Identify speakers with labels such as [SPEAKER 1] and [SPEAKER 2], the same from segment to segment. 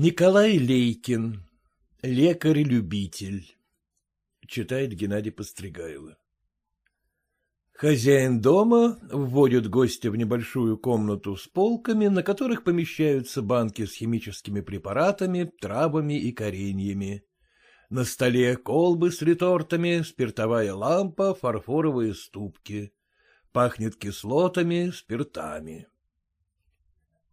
[SPEAKER 1] Николай Лейкин. Лекарь-любитель. Читает Геннадий Постригайло. Хозяин дома вводит гостя в небольшую комнату с полками, на которых помещаются банки с химическими препаратами, травами и кореньями. На столе колбы с ретортами, спиртовая лампа, фарфоровые ступки. Пахнет кислотами, спиртами. —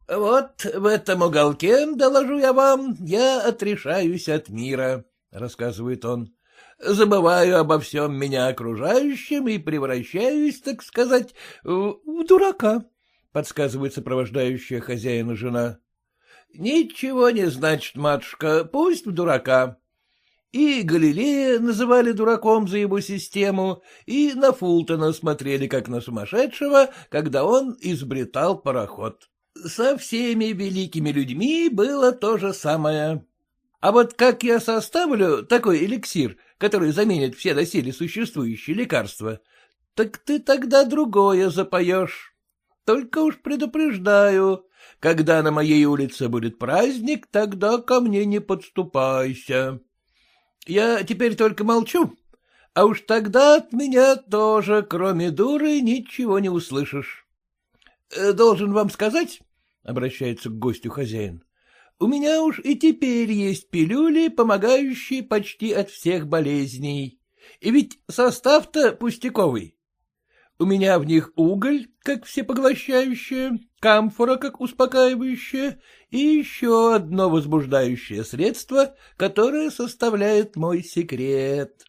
[SPEAKER 1] Вот в этом уголке, доложу я вам, я отрешаюсь от мира, — рассказывает он забываю обо всем меня окружающем и превращаюсь, так сказать, в, в дурака, — подсказывает сопровождающая хозяина жена. — Ничего не значит, матушка, пусть в дурака. И Галилея называли дураком за его систему, и на Фултона смотрели как на сумасшедшего, когда он изобретал пароход. Со всеми великими людьми было то же самое. А вот как я составлю такой эликсир, который заменит все доселе существующие лекарства, так ты тогда другое запоешь. Только уж предупреждаю, когда на моей улице будет праздник, тогда ко мне не подступайся. Я теперь только молчу, а уж тогда от меня тоже, кроме дуры, ничего не услышишь. Э, должен вам сказать, — обращается к гостю хозяин, у меня уж и теперь есть пилюли, помогающие почти от всех болезней. И ведь состав-то пустяковый. У меня в них уголь, как всепоглощающее, камфора, как успокаивающее, и еще одно возбуждающее средство, которое составляет мой секрет.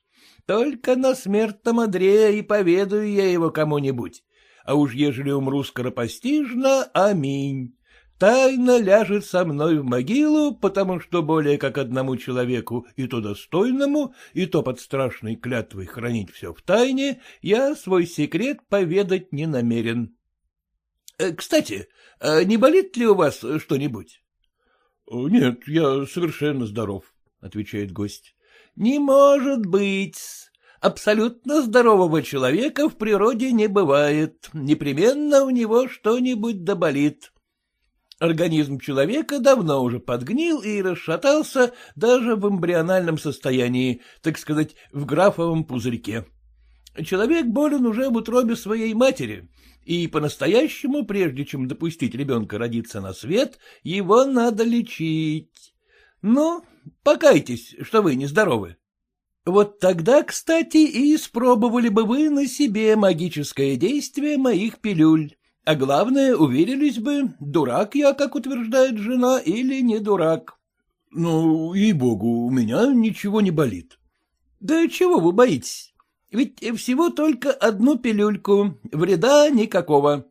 [SPEAKER 1] Только на смертном одре и поведаю я его кому-нибудь. А уж ежели умру скоропостижно, аминь тайно ляжет со мной в могилу, потому что более как одному человеку, и то достойному, и то под страшной клятвой хранить все в тайне, я свой секрет поведать не намерен. Э, кстати, а не болит ли у вас что-нибудь? — Нет, я совершенно здоров, — отвечает гость. — Не может быть. Абсолютно здорового человека в природе не бывает. Непременно у него что-нибудь доболит. Организм человека давно уже подгнил и расшатался даже в эмбриональном состоянии, так сказать, в графовом пузырьке. Человек болен уже в утробе своей матери, и по-настоящему, прежде чем допустить ребенка родиться на свет, его надо лечить. Ну, покайтесь, что вы нездоровы. Вот тогда, кстати, и испробовали бы вы на себе магическое действие моих пилюль. А главное, уверились бы, дурак я, как утверждает жена, или не дурак. Ну, ей-богу, у меня ничего не болит. Да чего вы боитесь? Ведь всего только одну пилюльку, вреда никакого.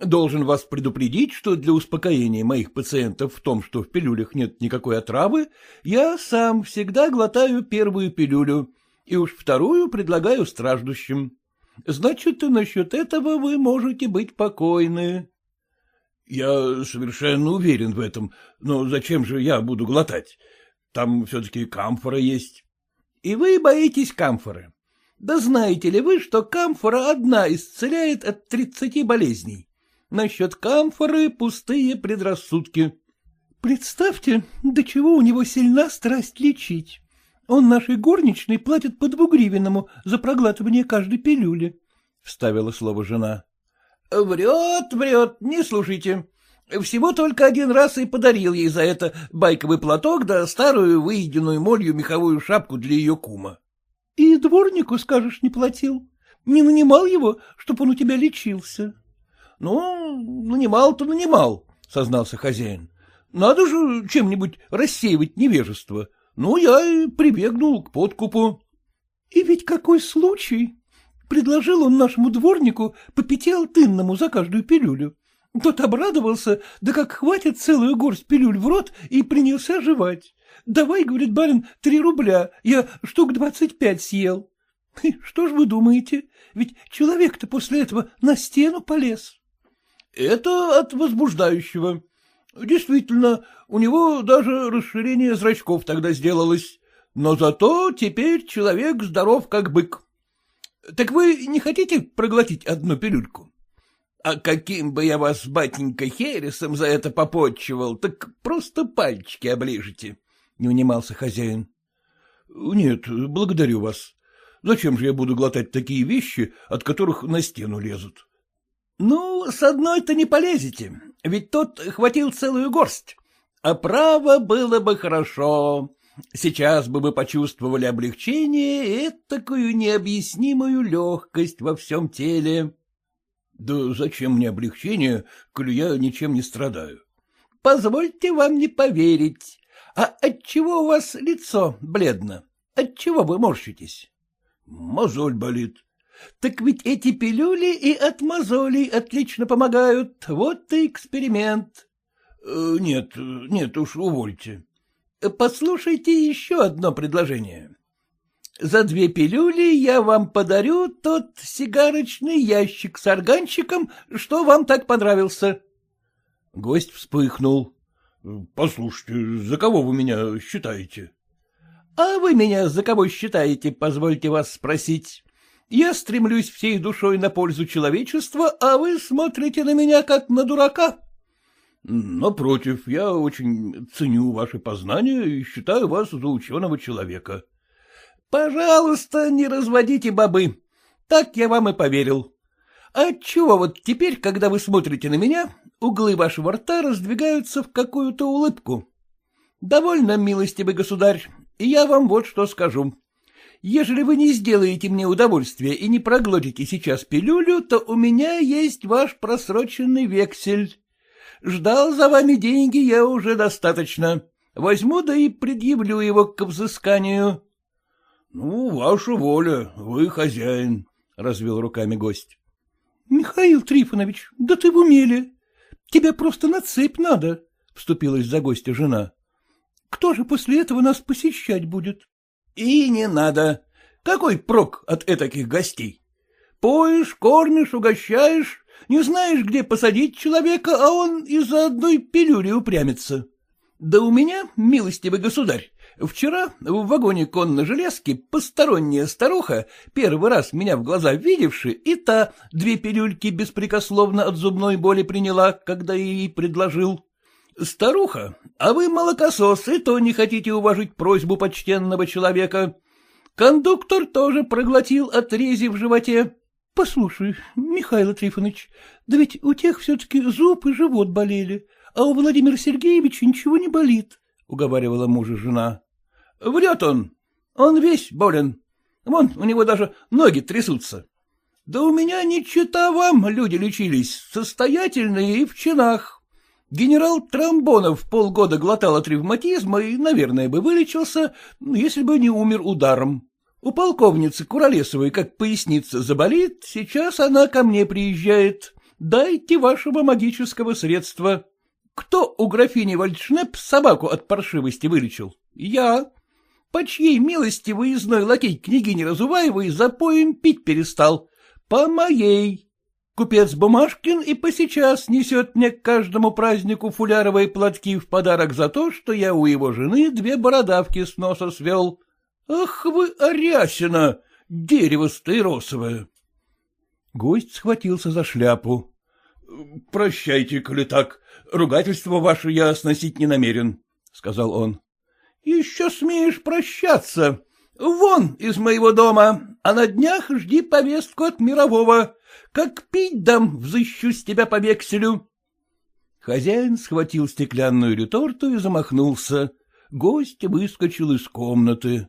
[SPEAKER 1] Должен вас предупредить, что для успокоения моих пациентов в том, что в пилюлях нет никакой отравы, я сам всегда глотаю первую пилюлю, и уж вторую предлагаю страждущим. Значит, насчет этого вы можете быть покойны. — Я совершенно уверен в этом, но зачем же я буду глотать? Там все-таки камфора есть. — И вы боитесь камфоры. Да знаете ли вы, что камфора одна исцеляет от тридцати болезней? Насчет камфоры пустые предрассудки. Представьте, до чего у него сильна страсть лечить. Он нашей горничной платит по двугривенному за проглатывание каждой пилюли, — вставила слово жена. — Врет, врет, не слушайте. Всего только один раз и подарил ей за это байковый платок да старую выеденную молью меховую шапку для ее кума. — И дворнику, скажешь, не платил? Не нанимал его, чтоб он у тебя лечился? — Ну, нанимал-то нанимал, — сознался хозяин. — Надо же чем-нибудь рассеивать невежество. — ну, я и прибегнул к подкупу. — И ведь какой случай! Предложил он нашему дворнику по пятиалтынному за каждую пилюлю. Тот обрадовался, да как хватит целую горсть пилюль в рот, и принялся жевать. Давай, говорит барин, три рубля, я штук двадцать пять съел. Что ж вы думаете, ведь человек-то после этого на стену полез. — Это от возбуждающего, Действительно, у него даже расширение зрачков тогда сделалось, но зато теперь человек здоров как бык. Так вы не хотите проглотить одну пилюльку? А каким бы я вас, батенька, хересом за это попотчевал, так просто пальчики оближете, — не унимался хозяин. — Нет, благодарю вас. Зачем же я буду глотать такие вещи, от которых на стену лезут? — Ну, с одной-то не полезете, ведь тот хватил целую горсть. А право было бы хорошо. Сейчас бы вы почувствовали облегчение и такую необъяснимую легкость во всем теле. — Да зачем мне облегчение, коли я ничем не страдаю? — Позвольте вам не поверить. А отчего у вас лицо бледно? Отчего вы морщитесь? — Мозоль болит. — Так ведь эти пилюли и от мозолей отлично помогают. Вот и эксперимент. Э, — Нет, нет уж, увольте. — Послушайте еще одно предложение. За две пилюли я вам подарю тот сигарочный ящик с органчиком, что вам так понравился. Гость вспыхнул. — Послушайте, за кого вы меня считаете? — А вы меня за кого считаете, позвольте вас спросить? Я стремлюсь всей душой на пользу человечества, а вы смотрите на меня как на дурака. — Напротив, я очень ценю ваши познания и считаю вас за ученого человека. — Пожалуйста, не разводите бобы. Так я вам и поверил. Отчего вот теперь, когда вы смотрите на меня, углы вашего рта раздвигаются в какую-то улыбку? Довольно, милостивый государь, и я вам вот что скажу. Ежели вы не сделаете мне удовольствие и не проглотите сейчас пилюлю, то у меня есть ваш просроченный вексель. Ждал за вами деньги я уже достаточно. Возьму да и предъявлю его к взысканию. — Ну, ваша воля, вы хозяин, — развел руками гость. — Михаил Трифонович, да ты в умеле. Тебе просто на цепь надо, — вступилась за гостя жена. — Кто же после этого нас посещать будет? — И не надо. Какой прок от этаких гостей? Поешь, кормишь, угощаешь, не знаешь, где посадить человека, а он из-за одной пилюли упрямится. Да у меня, милостивый государь, Вчера в вагоне конной железки посторонняя старуха, первый раз меня в глаза видевши, и та две пилюльки беспрекословно от зубной боли приняла, когда я ей предложил. Старуха, а вы молокосос, и то не хотите уважить просьбу почтенного человека. Кондуктор тоже проглотил отрези в животе. — Послушай, Михаил Трифонович, да ведь у тех все-таки зуб и живот болели, а у Владимира Сергеевича ничего не болит, — уговаривала мужа жена. — Врет он. Он весь болен. Вон, у него даже ноги трясутся. Да у меня не чита вам люди лечились, состоятельные и в чинах. Генерал Тромбонов полгода глотал от ревматизма и, наверное, бы вылечился, если бы не умер ударом. У полковницы Куролесовой, как поясница заболит, сейчас она ко мне приезжает. Дайте вашего магического средства. Кто у графини Вальдшнеп собаку от паршивости вылечил? Я. По чьей милости выездной лакей княгини Разуваевой запоем пить перестал? По моей. Купец Бумажкин и по сейчас несет мне к каждому празднику фуляровые платки в подарок за то, что я у его жены две бородавки с носа свел. Ах вы, Арясина, дерево стаиросовое! Гость схватился за шляпу. — Прощайте, коли так, ругательство ваше я сносить не намерен, — сказал он. — Еще смеешь прощаться. Вон из моего дома, а на днях жди повестку от мирового. Как пить дам, взыщу с тебя по векселю. Хозяин схватил стеклянную реторту и замахнулся. Гость выскочил из комнаты.